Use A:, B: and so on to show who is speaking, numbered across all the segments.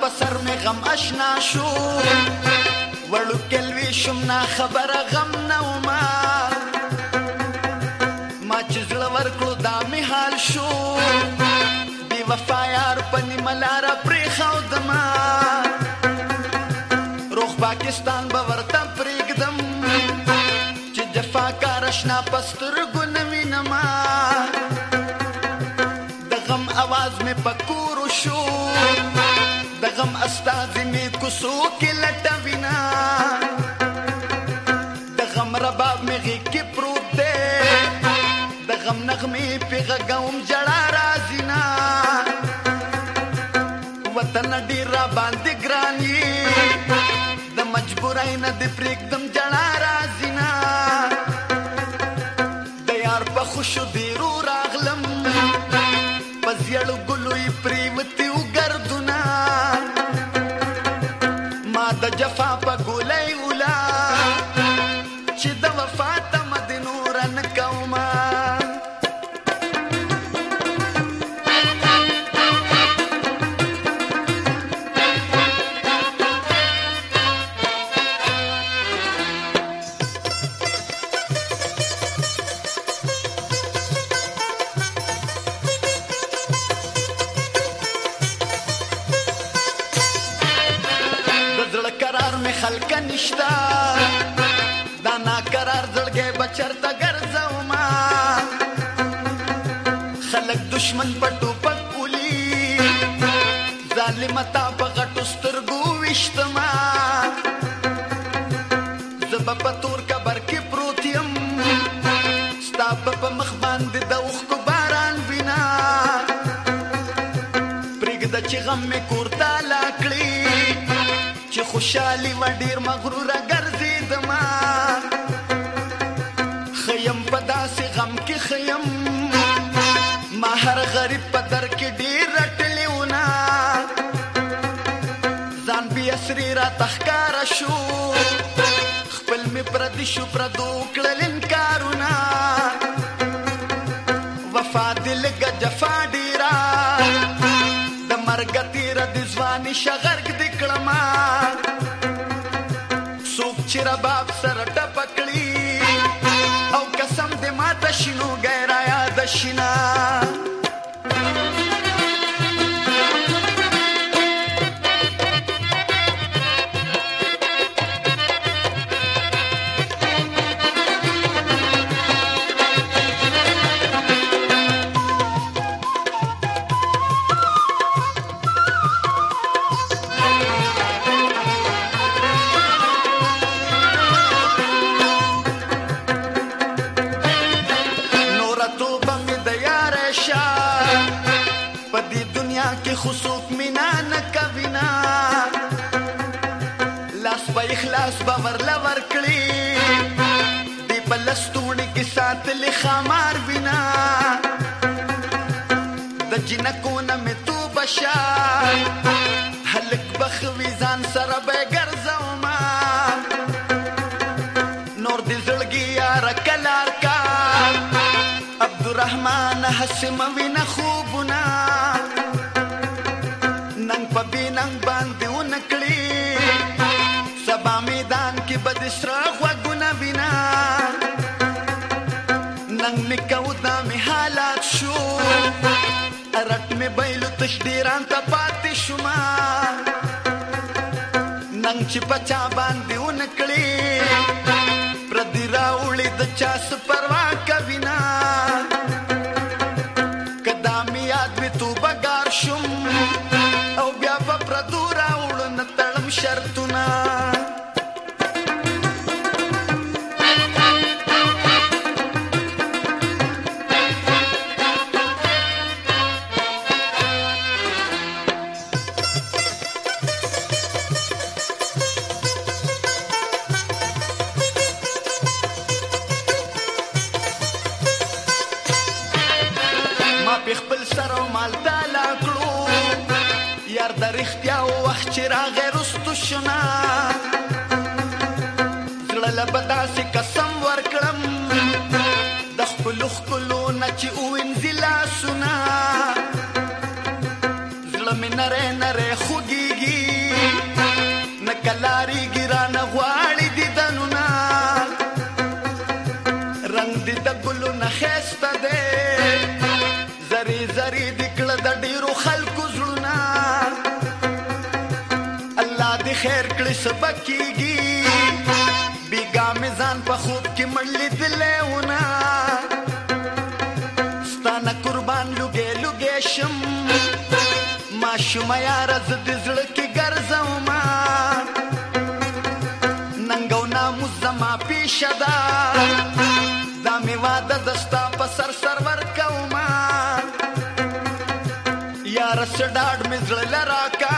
A: pasarme jamás na تفکر شو د غم استاد می کوسو کې لټوینا د غم رباب می غي کې پروت دی د غم نغمه په غوم جړه رازینا وطن دې را باندې ګرانی د مجبورای نه دې پرېږدم جړه رازینا د یار په خوشو دی رو را دا ناقرار زړګې بچر ته ګرځوم خلک دشمن پټو پټ پولی ظالم تا په غټو سترګو وشتما زب په تور قبر کې پروت يم ستا په مخ باندې د اوخ کو باران بنا پرګ د چې غم مې کورتا لاکړي چې خوشحالي و ډیر مغرور ګر دما خیم په داسې غم کې خیم ما هر غریب په در کې ډیر رټلی ونا ځان بیا سری را تخکار شو خپل می پردي شو پردو کړل انکارونه وفا دل جفا ډیرا د مرګ تیر د ځواني شغرګ دکړما چې رباب سره ټپ لاس باور لا ورکړي دی بلستون کې ساتل خمار وینا د جنکو نه مې تو بشا هلک بخوي ځان سره به ګرځم نور دې زړګي یار کلار کا عبدالرحمن حسم وینا خوبنا نن په بیننګ باندې ونکړي تش ډیران ته پاتې شوما نن چې پچا باندې ونکړي پر دې راولې د چا څه پروا کوي نه کدا می یاد می تو بګار شوم او بیا په پر دورا وړن تړم شرطونه په خپل سر او مال تالا کړو یار د رښتیا وخت چې راغی رستو شنا زړه له به داسې قسم ورکړم د خپلو ښکلو نه چې ووینځي لاسونه زړه مې نری نری خوږېږي نه کلاریږي رانه غواړي دیدنونه رنګ دې د ګلو نه ښایسته د ډیرو خلکو زړونه الله دې خیر کړي سبا کیږي بیګا مې ځان په خوب کې مړلې دلېونه ستانه قربان لګې لګې شم ما شومه یار ز دې زړه کې ګرځم ما ننګو نامو زما پیښه ده دا مې واده دستا په سر سر رس ډاډ مې زړه لرا کا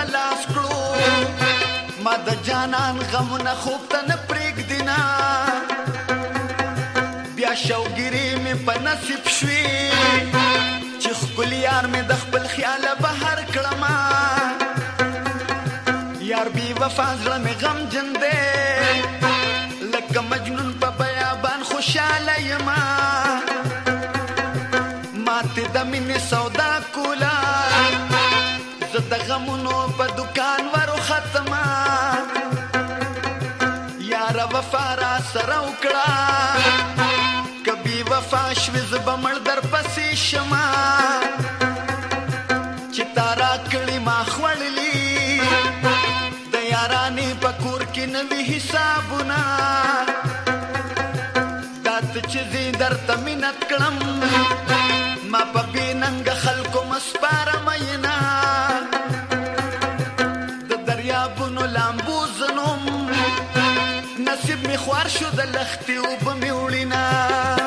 A: تلاف کړو ما د جانان غمونه خوب ته نه پرېګ دینا بیا شوګری می په نصیب شوي چې خپل یار می د خپل خیال بهر کړم یار بي وفا زړه می غم جن دې لکه مجنون په بیابان خوشاله یما ماته د مینې سودا کولا زه د غمونو په دکان ورو ختمه یار وفا را سره وکړه کبي وفا شوې زب مړ در پسې شمه چې تارا کړي ما خوړلې د یارانې په کور کې نوي حسابونه دات چې زی درته منت کړم دریابونو لامبو زنوم نصیب می خوار شو د لختي وب می وړینا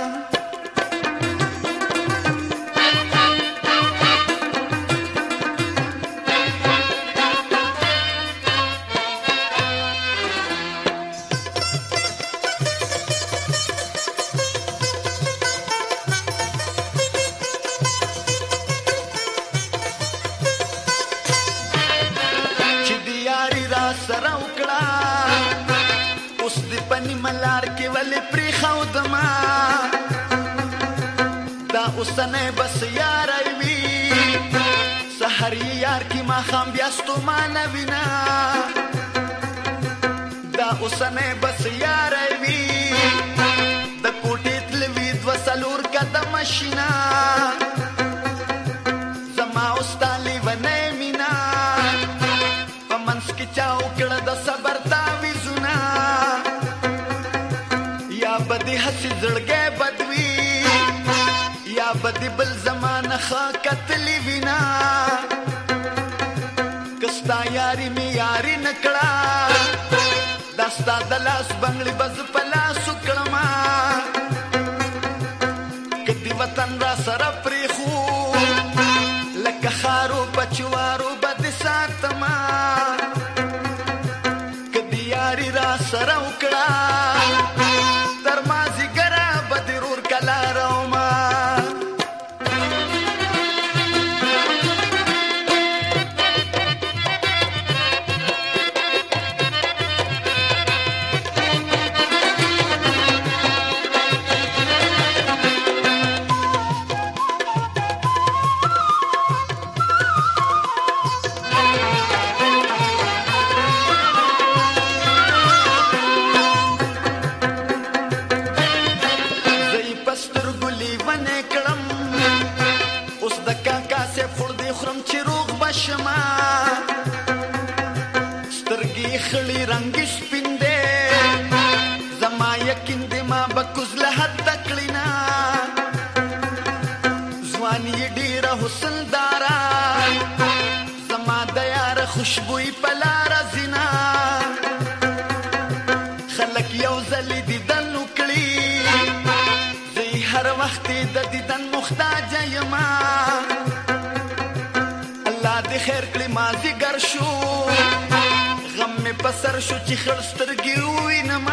A: سیاروي سحر یار کی ما خام بیاستو ما نوینا دا اوسنه بس یاروي د کوټې تلوي د وسلور قدم شینا That de las bangli bas خوشبوې پلار زنا خلک یو ځل دیدن وکړي زه هر وخت د دیدن محتاج یم الله دې خیر کړي ما دې ګر شو غم مې بسر شو چې خړ سترګې وینم